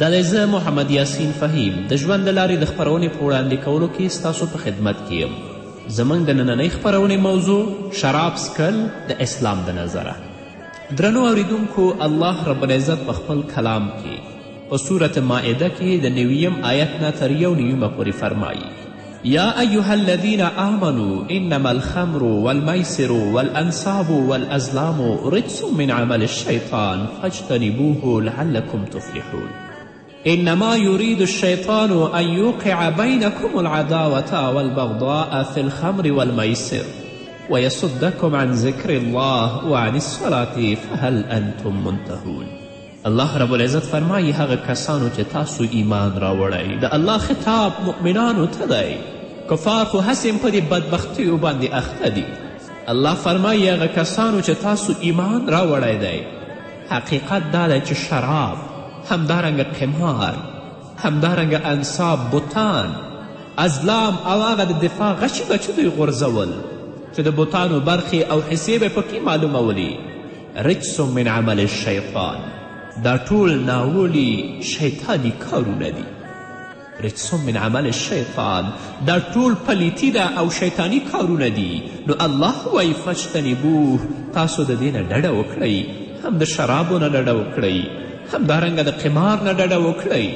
دا دی زه محمد یاسین فهیم د ژوند د لارې د خپرونې په وړاندې کولو کې ستاسو په خدمت کې یم زموږ د نننۍ خپرونې موضوع شراب سکل د اسلام د نظره درنو اوریدونکو الله رب العزت په خپل کلام کې په صورت ماعده کې د نویم آیت نه تر یو نیومه پورې فرمایي يا أيها الذين آمنوا إنما الخمر والميسر والأنصاب والأزلام رجس من عمل الشيطان فاجتنبوه لعلكم تفلحون إنما يريد الشيطان أن يوقع بينكم العداوة والبغضاء في الخمر والميسر ويصدكم عن ذكر الله وعن الصلاة فهل أنتم منتهون الله رب العزت فرمایي هغه کسانو چې تاسو ایمان راوړی د الله خطاب مؤمنانو ته دی کفار خو هسې هم په دې بدبختیو باندې اخته دي الله فرمایي هغه کسانو چې تاسو ایمان راوړی دی حقیقت دا دی چې شراب همدارنګه قمار همدارنګه انصاب بوتان ازلام او هغه د دفاع غچي به چې دوی غورځول چې د بوتانو برخې او حصې به پکې معلومولي رجس من عمل الشیطان دا ټول ناولی شیطانی کارونه دي رجس من عمل الشیطان دا ټول پلیتی ده او شیطانی کارونه دي نو الله وایي فجتنبوه تاسو د دې نه ډډه وکړئ هم د شرابو نه ډډه وکړئ همدارنګه د قمار نه ډډه وکړئ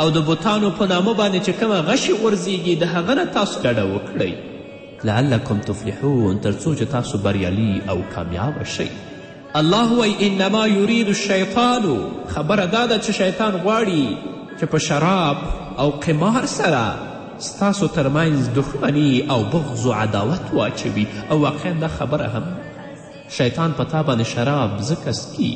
او د بوتانو په نامه باندې چې کومه غشې غورځېږي د هغه نه تاسو ډډه وکړئ لعلکم تفلحون تر څو چې تاسو بریالي او کامیاب شئ الله وایي انما یرید الشیطان خبره دا ده چې شیطان غواړي چې په شراب او قمار سره ستاسو ترمنځ دښمني او بغض و عداوت واچوي او واقعا دا خبره هم شیطان په تا باندې شراب ځکه څکي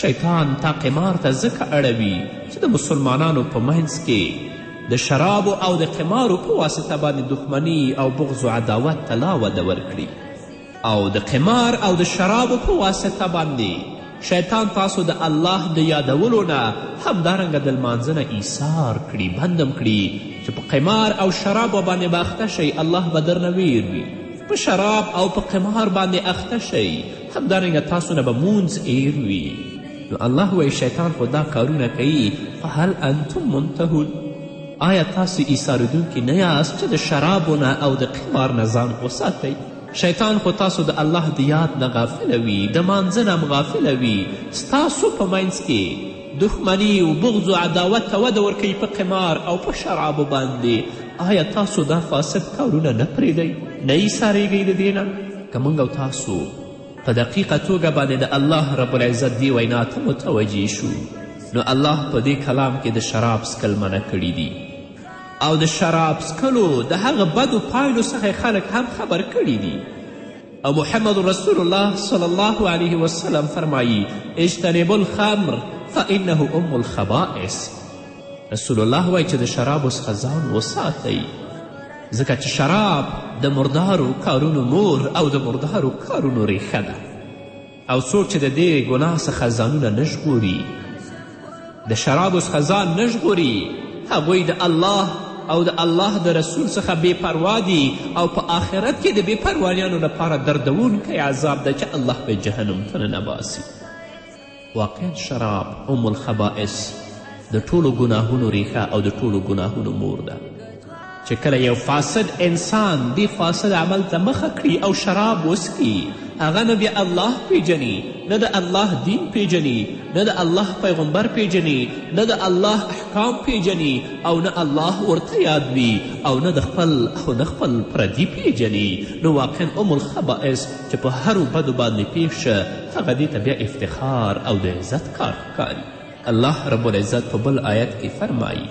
شیطان تا قمار ته ځکه اړوي چې د مسلمانانو په منځ کې د شرابو او د قمارو په واسطه باندې دښمني او بغض و عداوت ته لا وده ورکړي او د قمار او د شرابو په واسطه باندې شیطان تاسو د الله د یادولو نه همدارنګه د لمانځه نه ایسار کړي بندم کړي چې په قمار او شراب باندې به اخته شئ الله به درنه ویر وي په شراب او په قمار باندې اخته شئ همدارنګه تاسو نه به مونځ ایر وي نو الله وایي شیطان خو دا کارونه کوي فهل انتم منتهون آیا تاسو ایسارېدونکي نه یاست چې د شرابو نه او د قمار نه ځان وساتئ شیطان خو تاسو د الله د یاد نه غافل وي، د مانځه نه هم غافل وي، ستاسو په منځ کې دښمني او بغض او عداوت ته وده ورکوي په قمار او په شرابو باندې، آیا تاسو دا فاسد کارونه نه پرېږدئ؟ نه یې سارېږئ د دې نه؟ که موږ او تاسو په دقیقه توګه باندې د الله رب العزت دې وینا ته متوجه شو نو الله په دې کلام کې د شراب څکل منع کړي دي. او د شراب څکلو د هغه بدو پایلو څخه خلک هم خبر کړي دي او محمد رسول الله صلی الله علیه وسلم فرمایی اجتنب الخمر فانه ام الخبائس رسول الله وایي چې د شرابو څخه ځان وساتئ ځکه چې شراب د مردارو کارونو مور او د مردارو کارونو ریښه ده او څوک چې د دې ګناه څخه ځانونه نه ژغوري د شرابو څخه ځان نه ژغوري هغوی د الله او د الله د رسول څخه بې پروا دي او په آخرت کې د بې پروایانو لپاره دردونکی عذاب ده چې الله به جهنم ته ننباسي واقعا شراب ام الخبائس د ټولو ګناهونو ریښه او د ټولو ګناهونو مور ده چې کله یو فاسد انسان دې فاسد عمل ته مخه کړي او شراب وسکي هغه نه بیا الله پیژني نه د الله دین پیژني نه د الله پیغمبر پیژني نه د الله احکام پیژني او نه الله ورته یاد وي او نه د خپل او نه خپل پردي پیژني نو واقعا ام الخبائس چې په هرو بدو باندې پیښ شه هغه دې ته بیا افتخار او د عزت کار ښکاري الله رب العزت په بل آیت کې فرمایي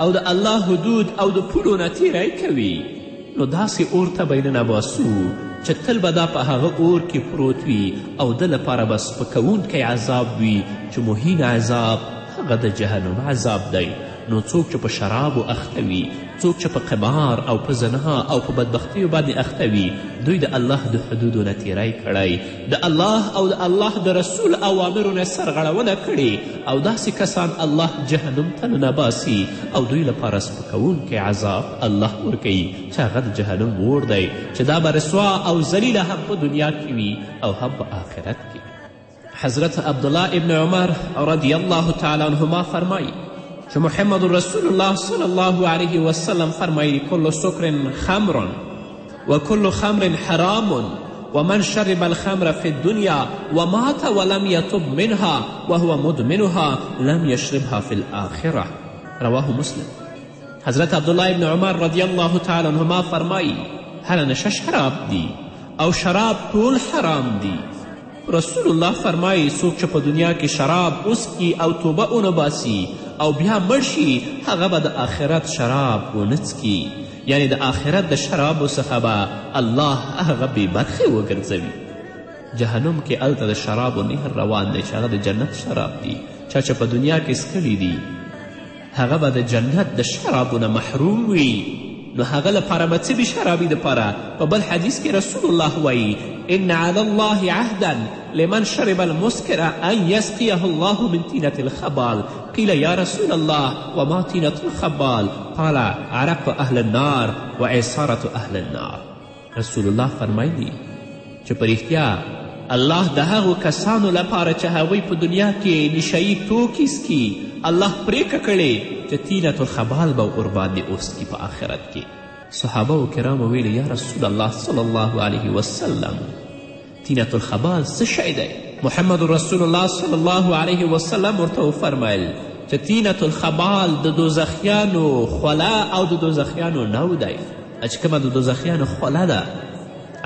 او د الله حدود او د پولو نه تیری کوي نو داسې اور ته به یې ننباسو چې تل به دا په هغه اور کې پروت وي او ده لپاره به سپکوونکی عذاب وي چې مهین عذاب هغه د جهنم عذاب دی نو څوک چې په شرابو اخته وي څوک چې په قمار او په زنا او په بدبختیو باندې اخته وي دوی د الله د حدودو نه تیری کړی د الله او د الله د رسول اوامرو نه سرغړونه کړې او داسې کسان الله جهنم ته ننباسي او دوی لپاره سپکوونکی عذاب الله ورکوي چې هغه د جهنم اور دی چې دا به رسوا او ذلیله هم په دنیا کې وي او هم په آخرت کې حضرت عبدالله ابن عمر رضی الله تعالی عنهما فرمایي چې محمد رسول الله صلی الله علیه وسلم فرمایي کل سکر خمر وکل خمر حرام ومن شرب الخمر في الدنيا ومات ولم يتب منها وهو مدمنها لم يشربها في الآخرة رواه مسلم حضرت عبدالله ابن عمر رضی الله تعالی عنهما فرمایی هره نشه شراب دی او شراب ټول حرام دی رسول الله فرمایی څوک چې په دنیا کې شراب وسکي او توبه ونه باسي او بیا مړ شي هغه به د آخرت شراب ونه څکي یعنې د آخرت د شرابو څخه به الله هغه بې برخې وګرځوي جهنم کې هلته د شرابو نهر روان دی چې هغه د جنت شراب دي چا چې په دنیا کې څکلي دي هغه به د جنت د شرابو نه محروم وي نو هغه لپاره به څه وي شرابي دپاره په بل حدیث کې رسول الله وایي ان علی الله عهدا لمن شرب المسکر ان یسقیه الله من طینة الخبال قیل یا رسول الله وما طینة الخبال قال عرق اهل النار وعصارة اهل النار رسول الله فرمایلی چې په رښتیا الله د هغو کسانو لپاره چې هغوی په دنیا کې نشهیي توکي څکي الله پرېکړه کړې چې طینة الخبال به ورباندې اوسکي په آخرت کې صحابه و کرامو ویلې یا رسول الله صلی الله علیه وسلم تینة الخبال څه شی دی محمد رسول الله صلی الله علیه وسلم ورته وفرمیل چې تینة الخبال د دوزخیانو خوله او د دوزخیانو نو دی چې کومه د دوزخیانو خوله ده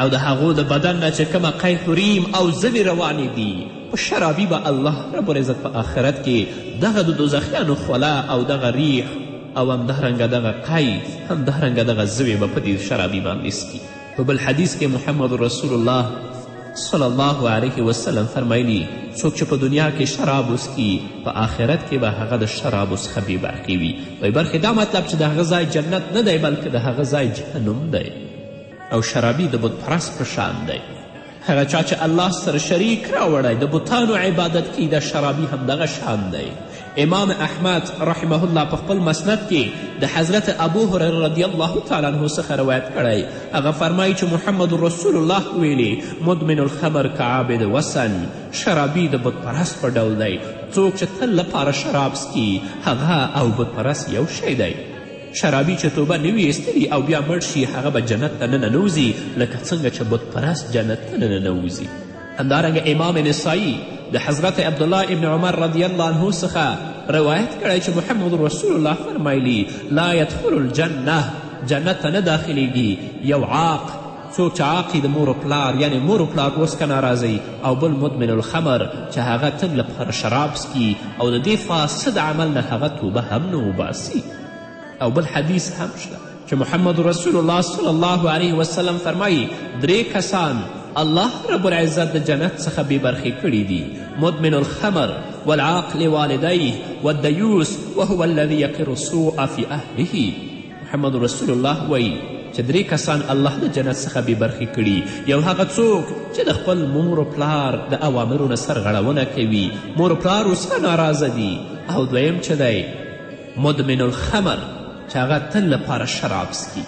او د هغو د بدن نه چې کومه قیحریم او زوی روانې دي په شرابي به الله رب العزت په آخرت کې دغه د دوزخیانو خوله او دغه ریح او همدارنګه دغه قی همدارنګه دغه زوی به په دې شرابي باندې سکي په بل حدیث کې محمد رسول الله صلی الله علیه وسلم فرمایلی څوک چې په دنیا کې شراب وسکي په آخرت کې به هغه د شرابو څخه بې برخې وي وایي برخې دا مطلب چې د هغه ځای جنت نه دی بلکې د هغه ځای جهنم دی او شرابي د بتپرست په شان دی هغه چا چې الله سره شریک راوړی د بتانو عبادت کوي دا شرابي هم دغه شان دی امام احمد رحمه الله په خپل مسند کې د حضرت ابو هریره رضی الله تعالی عنه څخه روایت کړی هغه فرمایي چې محمد رسول الله ویلي مدمن الخمر کعابد وسن شرابي د بتپرست په ډول دی څوک چې تل لپاره شراب سکي هغه او بتپرست یو شی دی شرابي چې توبه نه وي ایستلي او بیا مړ شي هغه به جنت ته نه ننوځي لکه څنګه چې بتپرست جنت ته نه ننوځي همدارنګه امام نسایی د حضرت عبدالله ابن عمر رضی الله عنه څخه روایت کړی چې محمد رسول الله فرمایلی لا یدخل الجنه جنت ته نه داخلیږي یو عاق څوک چې عاق د مور پلار یعنی مور پلار اوس که ناراضی او بل مدمن الخمر چې هغه تل لپاره شراب سکي او د دې فاسد عمل نه هغه توبه هم نه وباسي او بل حدیث هم شته چې محمد رسول الله صلی الله علیه وسلم فرمایي درې کسان الله رب العزت د جنت څخه بې برخې کړي دي مدمن الخمر والعاق لوالديه والدیوس وهو الذي یقر السوء في اهله محمد رسول الله وایي چې درې کسان الله د جنت څخه بې برخې کړي یو هغه څوک چې د خپل مور و پلار د اوامرو نه سرغړونه کوي مور و پلار اوسه ناراضه دي او دویم چې دی مدمن الخمر چې هغه تل لپاره شراب سکي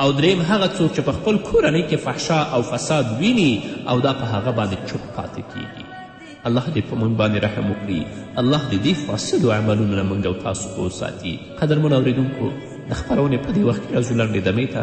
او دریم هغه څوک چې په خپل کورنۍ کې فحشا او فساد ویني او دا په هغه باندې چوپ پاتې کیږي الله دې په موږ باندې رحم وکړي الله دې دې فاسدو عملونو نه موږ او تاسو وساتي قدرمن اورېدونکو د خپرونې په دې وخت کې راځو لنډې دمې ته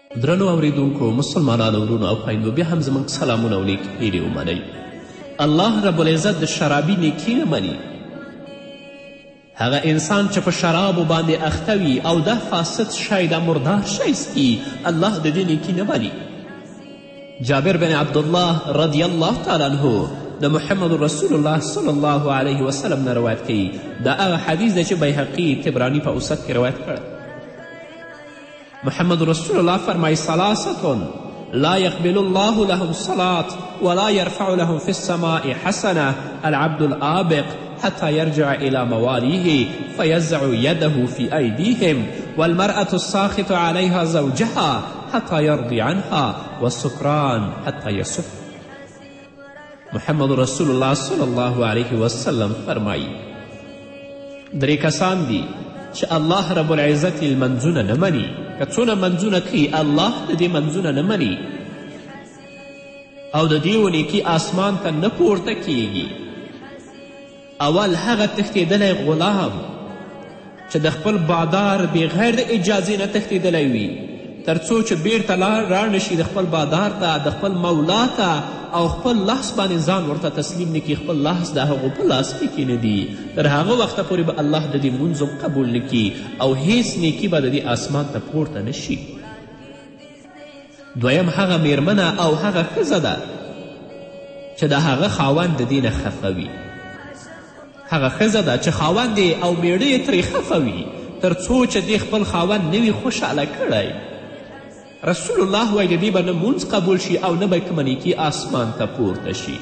درنو اوریدونکو مسلمانانو ورونو او خویندو بیا هم زموږ سلامونه او نیک هیلې ومنئ الله رب العزت د شرابي نیکي نه مني هغه انسان چې په شرابو باندې اخته وي او دا فاسد شی دا مردار شی سکي الله د دې نیکي نه مني جابر بن عبدالله رضی الله تعالی عنه د محمد رسول الله صلی الله علیه وسلم نه روایت کوي دا هغه حدیث دی چې بیهقي طبراني په اوسط کې روایت کړی محمد رسول الله فرمای سلاستون لا يقبل الله لهم صلاة ولا يرفع لهم في السماء حسنة العبد الآبق حتى يرجع إلى مواليه فيزع يده في أيديهم والمرأة الساخط عليها زوجها حتى يرضي عنها والسكران حتى يسف محمد رسول الله صلی الله علیه وسلم فرمایی درې کسان دي چې الله رب العزت یې لمنځونه نه مني که څونه منځونه کوي الله د دې منځونه نه مني او د دیو نیکی آسمان ته نه پورته کیږي اول هغه تښتېدلی غلام چې د خپل بادار بغیر د اجازې نه تښتېدلی وي تر څو چې بیرته راڼه شي د خپل بادار ته د خپل مولا ته او خپل لاس باندې ځان ورته تسلیم نکړي خپل لاس د هغو په لاس کې کې نه دي تر هغه وخته پورې به الله د دې مونځ قبول نکړي او هیڅ نیکي به د دې آسمان ته پورته نشي دویم هغه میرمنه او هغه ښځه ده چې د هغه خاوند د دې نه خفه وي هغه ښځه ده چې خاوند او میړه یې ترې خفه وي تر څو چې دې خپل خاوند نه وي خوشحاله کړی رسول الله وایي د دې به نه مونځ قبول شي او نه به کومه نیکي آسمان ته پورته شي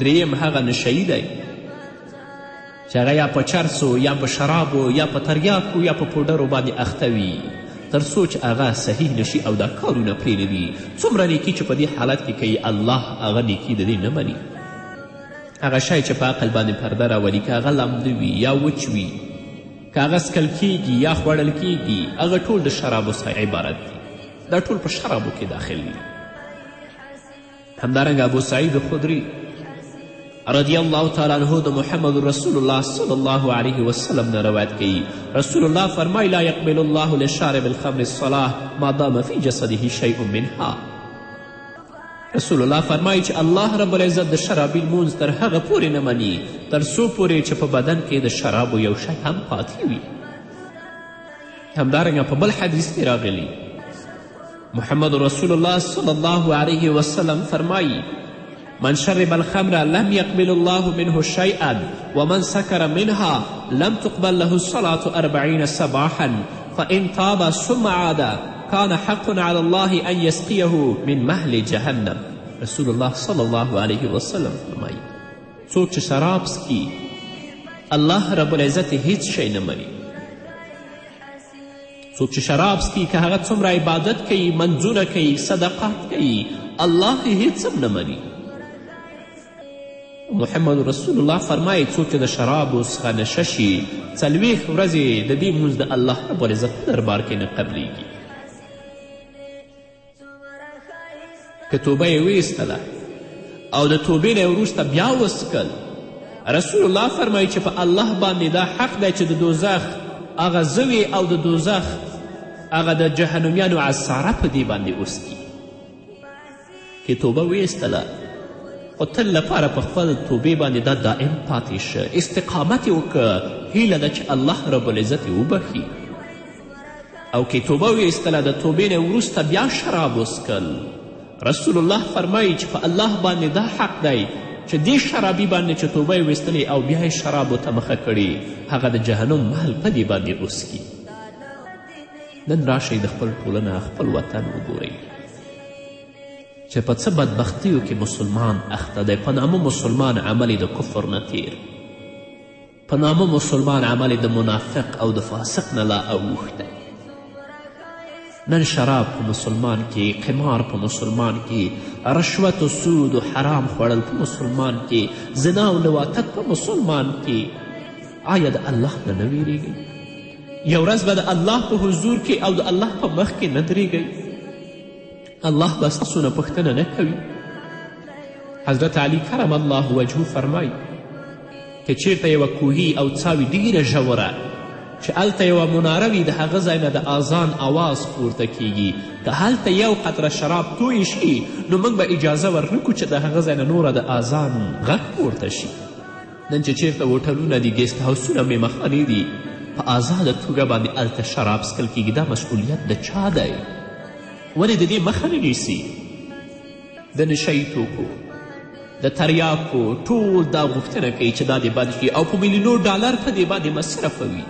دریم هغه نشهیي دی چې هغه یا په چرسو یا په شرابو یا په تریاکو یا په پوډرو باندې اخته وي تر څو چې هغه صحیح نشي او دا کارونه پرېږدي څومره نیکي چې په دې حالت کې کوي الله هغه نیکي د دې نه مني هغه شی چې په عقل باندې پرده راولي که هغه لامده وي یا وچ وي که هغه څکل کیږي یا خوړل کیږي هغه ټول د شرابو څخه عبارت دي دا ټول په شرابو کې داخل دي همدارنګه ابو سعید خدری رضی الله تعالی عنه د محمد رسول الله صلی الله علیه وسلم نه روایت کوي رسول الله فرمای لا یقبل الله لشارب الخمر الصلاه ما دام فی جسده شیء منها رسول الله فرمایي چې الله رب العزت د شرابي لمونځ تر هغه پورې نه مني تر څو پورې چې په بدن کې د شرابو یو شی هم پاتې وي همدارنګه په بل حدیث کې راغلی محمد رسول الله صلی الله علیه وسلم فرمایی من شرب الخمر لم يقبل الله منه شيئا ومن سكر منها لم تقبل له الصلاة أربعين صباحا فإن تاب ثم عاد كان حق على الله أن يسقيه من مهل جهنم رسول الله صلى الله عليه وسلم فرمي سوچ شرابسكي شراب الله رب العزة هيت شيء نه څوک چې شراب سکي که هغه څومره عبادت کوي منځونه کوي صدقات کوي الله یې هیڅ هم نه مني محمد رسول الله فرمایي څوک چې د شرابو څخه نشه شي څلوېښت ورځې د دې مونځ د الله رب العزت په دربار کې نه قبلیږي که توبه یې ویستله او د توبې نه وروسته بیا وسکل رسول الله فرمایي چې په الله باندې دا حق دی چې د دوزخ هغه زوی او د دوزخ هغه د جهنمیانو عصاره په دې باندې اوسکي که توبه ویستله خو تل لپاره په خپل توبې باندې دا دائم پاتې شه استقامت یې وکړه هیله ده چې الله رب العزت یې وبخي او که توبه ویستله د توبې نه وروسته بیا شراب وسکل رسول الله فرمایي چې په الله باندې دا حق دی چې دې شرابي باندې چې توبه یې ویستلې او بیا یې شرابو ته مخه کړي هغه د جهنم محل په دې باندې اوسکي نن راشئ د خپل ټولنه خپل وطن وګورئ چې په څه بدبختیو کې مسلمان اخته دی په نامه مسلمان عملی د کفر نه تیر په نامه مسلمان عمل د منافق او د فاسق نه لا اوښتی نن شراب په مسلمان کې قمار په مسلمان کې رشوت و سود و حرام خوړل په مسلمان کې زنا و لواطت په مسلمان کې آیا د الله نه نه ویریږئ یو ورځ به د الله په حضور کې او د الله په مخ کې نه درېږئ الله به ستاسو نه پوښتنه نه کوي حضرت علی کرم الله وجهه فرمایي که چیرته یوه کوهی او څاوي ډیره ژوره چې هلته یوه مناره وي د هغه ځای نه د آزان آواز پورته کیږي که هلته یو قطره شراب توی شي نو موږ به اجازه ورنکو چې د هغه ځای نه نوره د آزان غږ پورته شي نن چې چیرته هوټلونه دي ګیست هاوسونه میمخانې دي په آزاده توګه باندې هلته شراب څکل کیږي دا مسؤلیت د چا دی ولې د دې مخه نه نیسي د نشهیي توکو د تریاکو ټول دا غوښتنه کوي چې دا دې بند شي او په میلیونو ډالر په دې باندې مصرفوي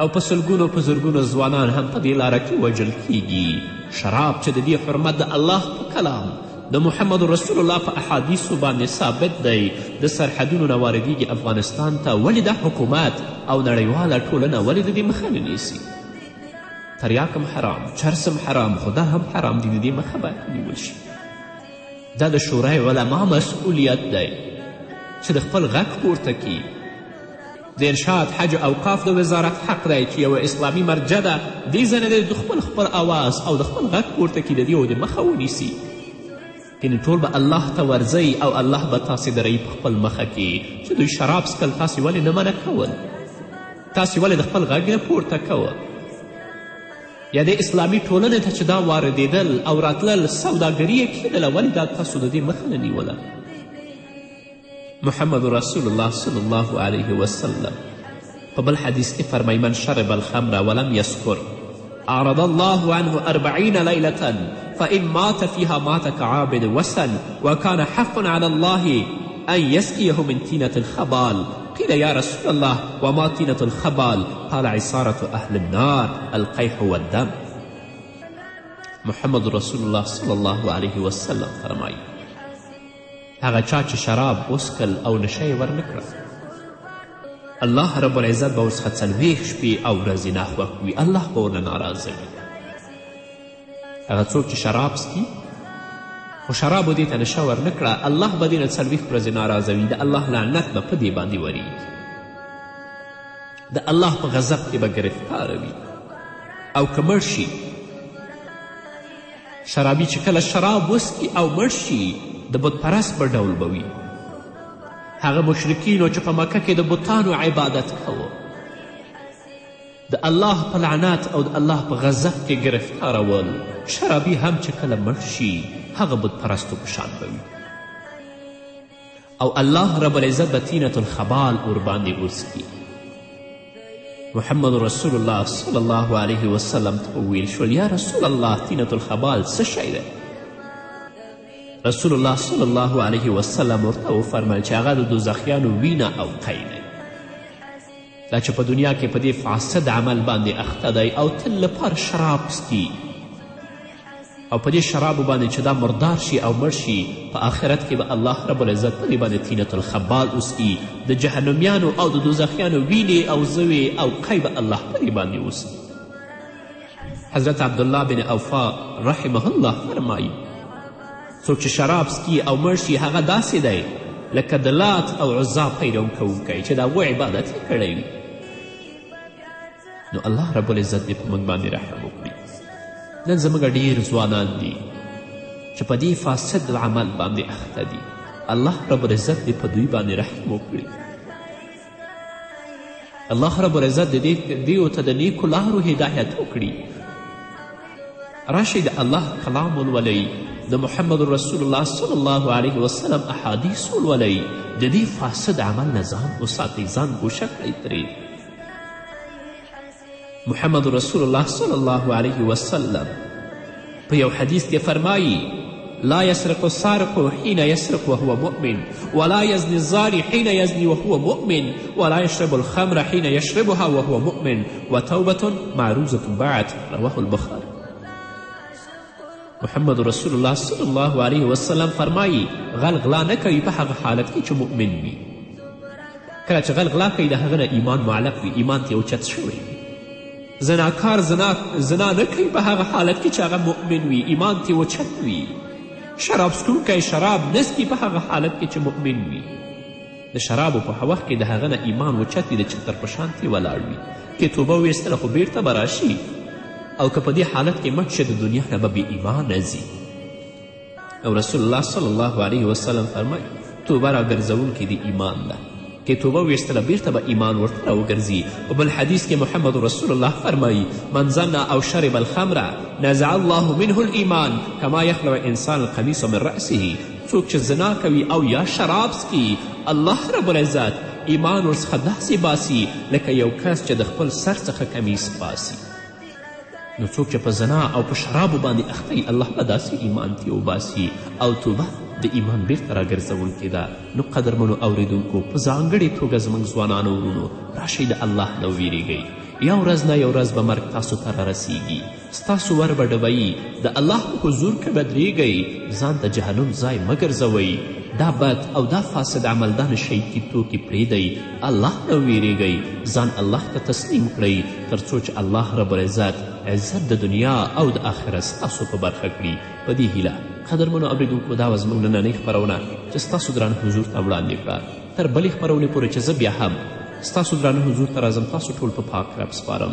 او په سلګونو په زرګونو ځوانان هم په دې لاره کې وژل کیږي شراب چې د دې حرمت د الله په کلام د محمد رسول الله په احادیثو باندې ثابت دی د سرحدونو نه واردیږي افغانستان ته ولې دا حکومت او نړیواله ټولنه ولې د دې مخه نه نیسي تریاکم حرام چرسم حرام خو دا هم حرام دي د دې مخه باید ونیول شي دا د شورای علما مسئولیت دی چې د خپل غږ پورته کړي د ارشاد حج اوقاف د وزارت حق دی چې یوه اسلامي مرجع ده دې ځای نه د خپل خپل اواز او د خپل غږ پورته کړي د دې او د مخه ونیسي یعنې ټول به الله ته ورځئ او الله به تاسې درئ په خپل مخه کې چې دوی شراب څکل تاسې ولې نه منع کول تاسې ولې د خپل غږ نه پورته کوه یا د اسلامي ټولنې ته چې دا واردېدل او راتلل سوداګري یې کېدله ولې دا تاسو د دې مخه نه نیوله محمد رسول الله صلی الله علیه وسلم په بل حدیث کې فرمی من شرب الخمر ولم یسکر اعرض الله عنه أربعين ليلة فإن مات فيها مات كعابد وسن وكان حق على الله أن يسقيه من تينة الخبال قيل يا رسول الله وما تينة الخبال قال عصارة أهل النار القيح والدم محمد رسول الله صلى الله عليه وسلم فرمائي هغه چا چې شراب وسکل او نشه یې ورنه کړه الله رب العزت به ورڅخه څلوېښت شپې او ورځې ناخوښ وي الله به ورنه ناراضه وي هغه څوک چې شراب سکي خو شرابو دې ته نشه ورنه کړه الله به دې نه څلوېښت ورځې ناراضه وي د الله لعنت به په دې باندې ورېږي د الله په غضب کې به ګرفتاره وي او که مړ شي شرابي چې کله شراب وسکي او مړ شي د بتپرست په ډول به وي هغه مشرکینو چې په مکه کې د بتانو عبادت کوو د الله په لعنت او د الله په غضب کې ګرفتاره ول شرابي هم چې کله مړ شي هغه بتپرستو په شان به وي او الله رب العزت به تینت الخبال ورباندې وسکي محمد رسول الله صلی الله علیه وسلم ته وویل شول یا رسول الله تینت الخبال څه شی دی رسول الله صلی الله علیه وسلم ورته وفرمیل چې هغه د دوزخیانو وینه او قی دی دا چې په دنیا کې په دې فاسد عمل باندې اخته دی او تل لپاره شراب سکي او په دې شرابو باندې چې دا مردار شي او مړ شي په آخرت کې به الله رب العزت په دې باندې تینت الخبال اوسکي د جهنمیانو او د دوزخیانو وینې او زوې او قی به الله په دې باندې اوسکي حضرت عبدالله بن اوفا رحمه الله فرمایی څوک چې شراب سکي او مړ شي هغه داسې دی لکه د لات او عزا پیرو کوونکی چې د هغو عبادت یې کړی وي نو الله رب العزت دې په موږ باندې رحم وکړي نن زموږ ډیر ځوانان دي چې په دې فاسد عمل باندې اخته دي الله رب العزت دې په دوی باندې رحم وکړي الله رب العزت د دې دیو ته د نیکو لارو هدایت وکړي راشئ د الله کلام ولولئ د محمد رسول الله صلی الله علیه وسلم احادیث ولولئ د دې فاسد عمل نه ځان وساتئ ځان ګوشه کړئ ترې محمد رسول الله صلی الله علیه وسلم په یو حدیث کې فرمایی لا یسرق السارق حین یسرق وهو مؤمن ولا یزنی الزانی حین یزنی وهو مؤمن ولا یشرب الخمر حین یشربها وهو مؤمن وتوبة معروضة بعد رواه البخاری محمد رسول الله صلی الله علیه وسلم فرمایی غل غلا نه کوي په هغه حالت کې چې مؤمن وي کله چې غل غلا کوي د هغه نه ایمان معلق وي ایمان ته اوچت شوی زناکار زنا, زنا نه کوي په هغه حالت کې چې هغه مؤمن وي ایمان ته اوچت وي شراب څکونکی شراب نه په هغه حالت کې چې مؤمن وي د شرابو په حوخ کې د هغه نه ایمان وچت وي د چتر په شان ترې ولاړ وي که توبه ویستله خو بیرته به راشي او که په دې حالت کې مټ شي د دنیا نه به بې ایمانه ځي او رسول الله صلی الله علیه وسلم فرمایي توبه راګرځوونکې د ایمان ده که توبه ویستله بیرته به ایمان ورته راوګرځي په بل حدیث کې محمد رسول الله فرمایي من زنا او شرب الخمره نزع الله منه الايمان کما یخلع انسان القمیص من رأسه څوک چې زنا کوي او یا شراب څکي الله رب العزت ایمان ورڅخه داسې باسي لکه یو کس چې د خپل سر څخه کمیس باسي نو څوک چې په زنا او په شرابو باندې اخته وي الله به داسې ایمان ترې وباسي او توبه د ایمان بیرته راګرځونکې ده نو قدرمنو اوریدونکو په ځانګړې توګه زموږ ځوانانو ورونو راشئ د الله نه ویریږئ یو ورځ نه یو ورځ به مرګ تاسو ته رارسیږي ستاسو ور به ډبوي د الله په حضور که بدرېږئ ځان د جهنم ځای مه ګرځوئ دا بد او دا فاسد عمل دا نشهیي توکي پرېږدئ الله نه ویرېږئ ځان الله ته تسلیم کړئ تر څو چې الله رب العزت عزت د دنیا او د آخرت ستاسو په برخه کړي په دې هیله قدرمنو اورېدونکو دا وه زموږ نننۍ خپرونه چې ستاسو دران حضور ته وړاندې کړه تر بلې خپرونې پورې چې زه بیا هم ستاسو درانه حضور ته راځم تاسو ټول په پاک رب سپارم